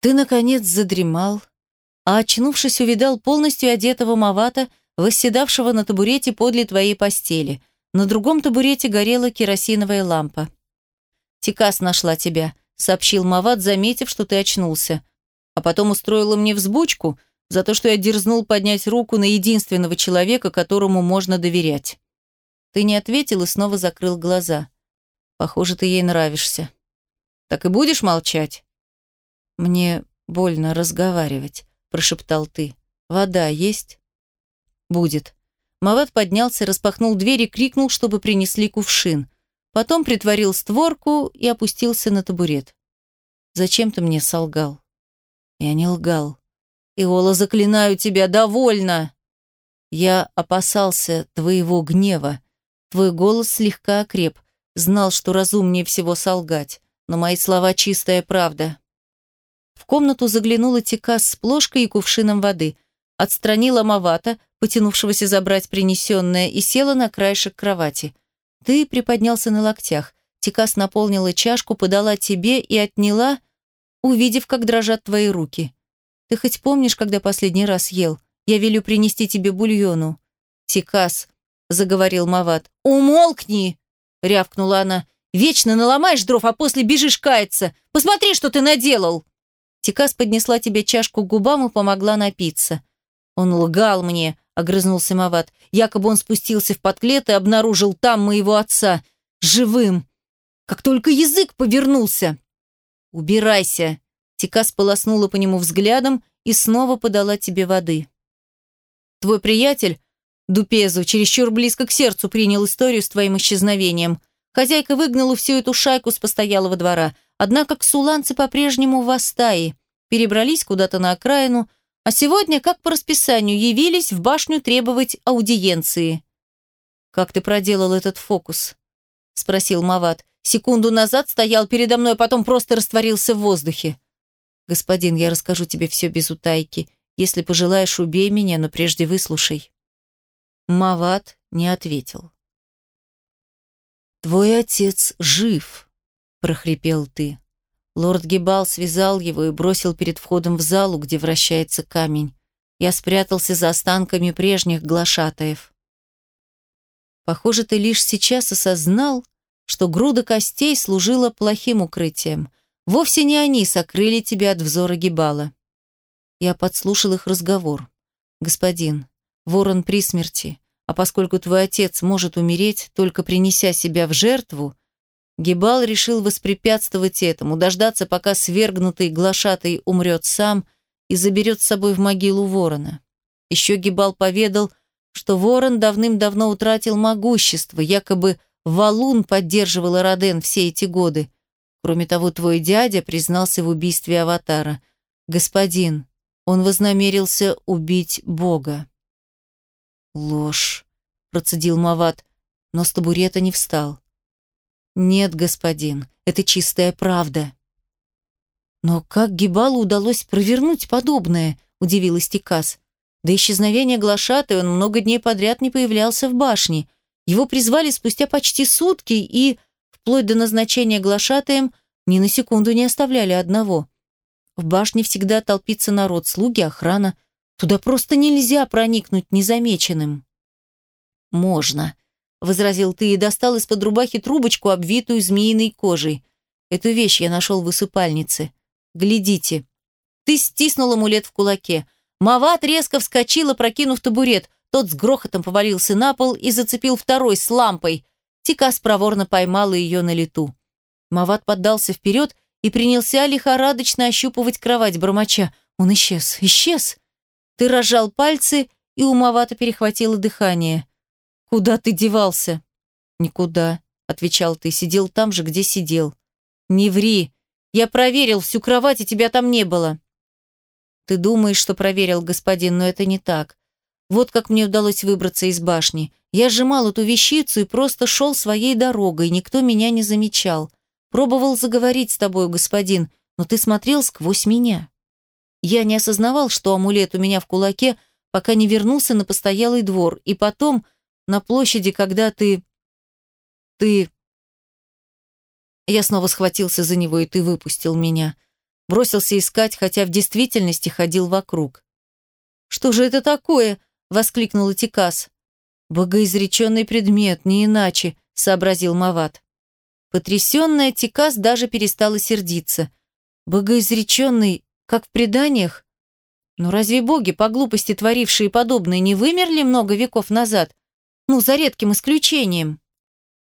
Ты, наконец, задремал, а, очнувшись, увидал полностью одетого Мавата, восседавшего на табурете подле твоей постели. На другом табурете горела керосиновая лампа. «Тикас нашла тебя», — сообщил Мават, заметив, что ты очнулся. А потом устроила мне взбучку за то, что я дерзнул поднять руку на единственного человека, которому можно доверять. Ты не ответил и снова закрыл глаза. Похоже, ты ей нравишься. Так и будешь молчать? Мне больно разговаривать, прошептал ты. Вода есть? Будет. Мават поднялся, распахнул дверь и крикнул, чтобы принесли кувшин. Потом притворил створку и опустился на табурет. «Зачем ты мне солгал?» «Я не лгал. Иола, заклинаю тебя, довольно!» «Я опасался твоего гнева. Твой голос слегка окреп. Знал, что разумнее всего солгать, но мои слова чистая правда». В комнату заглянула Тикас с плошкой и кувшином воды, отстранила Мавата, потянувшегося забрать принесенное, и села на краешек кровати. Ты приподнялся на локтях. Тикас наполнила чашку, подала тебе и отняла, увидев, как дрожат твои руки. Ты хоть помнишь, когда последний раз ел? Я велю принести тебе бульону. Тикас, заговорил Мават. Умолкни, рявкнула она. Вечно наломаешь дров, а после бежишь каяться. Посмотри, что ты наделал. Тикас поднесла тебе чашку к губам и помогла напиться. Он лгал мне, огрызнулся Мават. Якобы он спустился в подклет и обнаружил там моего отца. Живым. Как только язык повернулся. «Убирайся!» Тика сполоснула по нему взглядом и снова подала тебе воды. «Твой приятель, Дупезу, чересчур близко к сердцу принял историю с твоим исчезновением. Хозяйка выгнала всю эту шайку с постоялого двора, однако ксуланцы по-прежнему в Астаи, перебрались куда-то на окраину, а сегодня, как по расписанию, явились в башню требовать аудиенции. «Как ты проделал этот фокус?» – спросил Мават. «Секунду назад стоял передо мной, а потом просто растворился в воздухе». «Господин, я расскажу тебе все без утайки. Если пожелаешь, убей меня, но прежде выслушай». Мават не ответил. «Твой отец жив», – прохрипел ты. Лорд Гибал связал его и бросил перед входом в залу, где вращается камень. Я спрятался за останками прежних глашатаев. Похоже, ты лишь сейчас осознал, что груда костей служила плохим укрытием. Вовсе не они сокрыли тебя от взора Гибала. Я подслушал их разговор. «Господин, ворон при смерти, а поскольку твой отец может умереть, только принеся себя в жертву, Гибал решил воспрепятствовать этому, дождаться, пока свергнутый глашатый умрет сам и заберет с собой в могилу ворона. Еще Гибал поведал, что ворон давным-давно утратил могущество, якобы Валун поддерживал Роден все эти годы. Кроме того, твой дядя признался в убийстве Аватара. Господин, он вознамерился убить Бога. Ложь, процедил Мават, но с табурета не встал. «Нет, господин, это чистая правда». «Но как Гибалу удалось провернуть подобное?» – удивилась Тикас. До исчезновения глашатой он много дней подряд не появлялся в башне. Его призвали спустя почти сутки и, вплоть до назначения глашатаем, ни на секунду не оставляли одного. В башне всегда толпится народ, слуги, охрана. Туда просто нельзя проникнуть незамеченным. «Можно», возразил ты и достал из-под рубахи трубочку, обвитую змеиной кожей. Эту вещь я нашел в высыпальнице. Глядите. Ты стиснул амулет в кулаке. Мават резко вскочила, прокинув табурет. Тот с грохотом повалился на пол и зацепил второй с лампой. Тикас проворно поймала ее на лету. Мават поддался вперед и принялся лихорадочно ощупывать кровать бормоча. Он исчез, исчез. Ты разжал пальцы, и у Мавата перехватило дыхание. «Куда ты девался?» «Никуда», — отвечал ты, сидел там же, где сидел. «Не ври! Я проверил всю кровать, и тебя там не было». «Ты думаешь, что проверил, господин, но это не так. Вот как мне удалось выбраться из башни. Я сжимал эту вещицу и просто шел своей дорогой, никто меня не замечал. Пробовал заговорить с тобой, господин, но ты смотрел сквозь меня. Я не осознавал, что амулет у меня в кулаке, пока не вернулся на постоялый двор, и потом на площади, когда ты... Ты... Я снова схватился за него, и ты выпустил меня. Бросился искать, хотя в действительности ходил вокруг. «Что же это такое?» — воскликнул Этикас. «Богоизреченный предмет, не иначе», — сообразил Мават. Потрясенная Тикас даже перестала сердиться. «Богоизреченный, как в преданиях? Но разве боги, по глупости творившие подобное, не вымерли много веков назад? Ну, за редким исключением».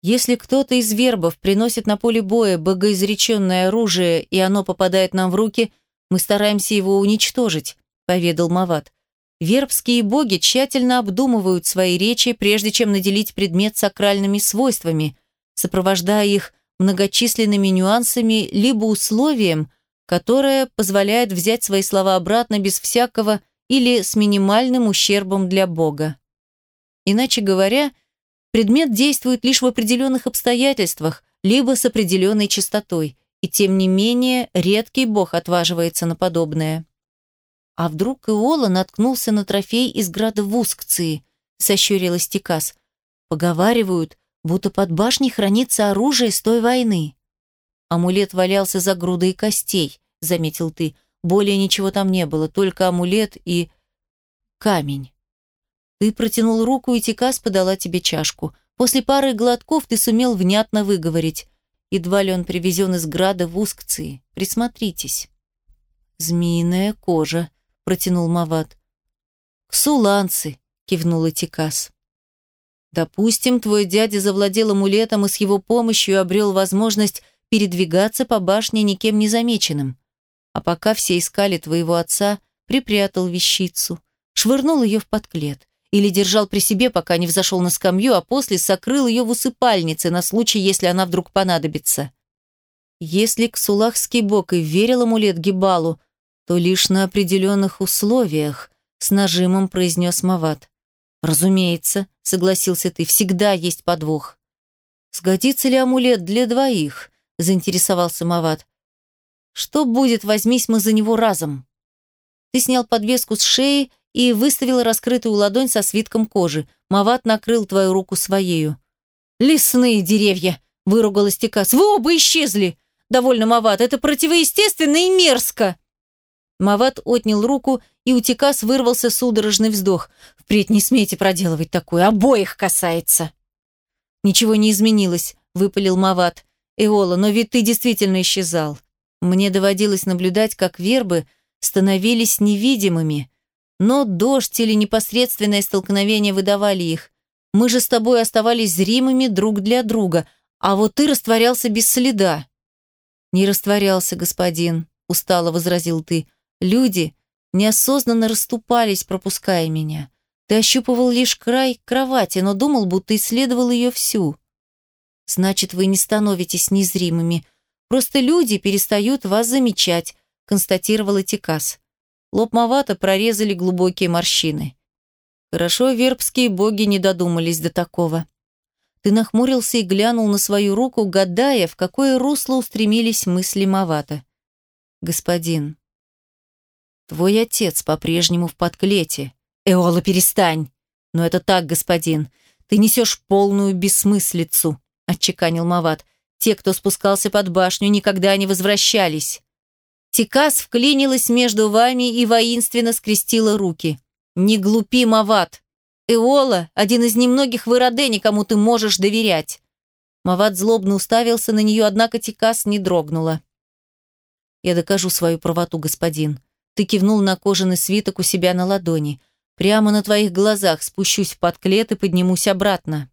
Если кто-то из вербов приносит на поле боя богоизреченное оружие, и оно попадает нам в руки, мы стараемся его уничтожить, поведал Мават. Вербские боги тщательно обдумывают свои речи, прежде чем наделить предмет сакральными свойствами, сопровождая их многочисленными нюансами либо условием, которое позволяет взять свои слова обратно без всякого или с минимальным ущербом для бога. Иначе говоря, Предмет действует лишь в определенных обстоятельствах, либо с определенной частотой, и тем не менее редкий бог отваживается на подобное. А вдруг Иола наткнулся на трофей из града Вускции, сощурилась Тикас. Поговаривают, будто под башней хранится оружие с той войны. Амулет валялся за грудой костей, заметил ты. Более ничего там не было, только амулет и камень. Ты протянул руку, и Тикас подала тебе чашку. После пары глотков ты сумел внятно выговорить. Едва ли он привезен из града в Ускции. Присмотритесь. «Змеиная кожа», — протянул Мават. «Ксуланцы», — кивнул Тикас. «Допустим, твой дядя завладел амулетом и с его помощью обрел возможность передвигаться по башне никем не замеченным. А пока все искали твоего отца, припрятал вещицу, швырнул ее в подклет или держал при себе, пока не взошел на скамью, а после сокрыл ее в усыпальнице на случай, если она вдруг понадобится. Если Ксулахский бог и верил амулет Гибалу, то лишь на определенных условиях, с нажимом произнес Мават. «Разумеется», — согласился ты, — «всегда есть подвох». «Сгодится ли амулет для двоих?» — заинтересовался Мават. «Что будет, возьмись мы за него разом?» Ты снял подвеску с шеи и выставила раскрытую ладонь со свитком кожи. Мават накрыл твою руку своею. «Лесные деревья!» – выругалась Текас. «Вы оба исчезли!» «Довольно, Мават, это противоестественно и мерзко!» Мават отнял руку, и у Текас вырвался судорожный вздох. «Впредь не смейте проделывать такое, обоих касается!» «Ничего не изменилось», – выпалил Мават. «Эола, но ведь ты действительно исчезал. Мне доводилось наблюдать, как вербы становились невидимыми, но дождь или непосредственное столкновение выдавали их. Мы же с тобой оставались зримыми друг для друга, а вот ты растворялся без следа. Не растворялся, господин, устало возразил ты. Люди неосознанно расступались, пропуская меня. Ты ощупывал лишь край кровати, но думал, будто исследовал ее всю. Значит, вы не становитесь незримыми. Просто люди перестают вас замечать, констатировал Этикас. Лоб Мавата прорезали глубокие морщины. Хорошо вербские боги не додумались до такого. Ты нахмурился и глянул на свою руку, гадая, в какое русло устремились мысли Мавата. «Господин, твой отец по-прежнему в подклете. Эола, перестань!» «Но это так, господин. Ты несешь полную бессмыслицу», — отчеканил Мават. «Те, кто спускался под башню, никогда не возвращались». Тикас вклинилась между вами и воинственно скрестила руки. «Не глупи, Мават! Эола – один из немногих в Иродене, кому ты можешь доверять!» Мават злобно уставился на нее, однако Тикас не дрогнула. «Я докажу свою правоту, господин. Ты кивнул на кожаный свиток у себя на ладони. Прямо на твоих глазах спущусь в подклет и поднимусь обратно».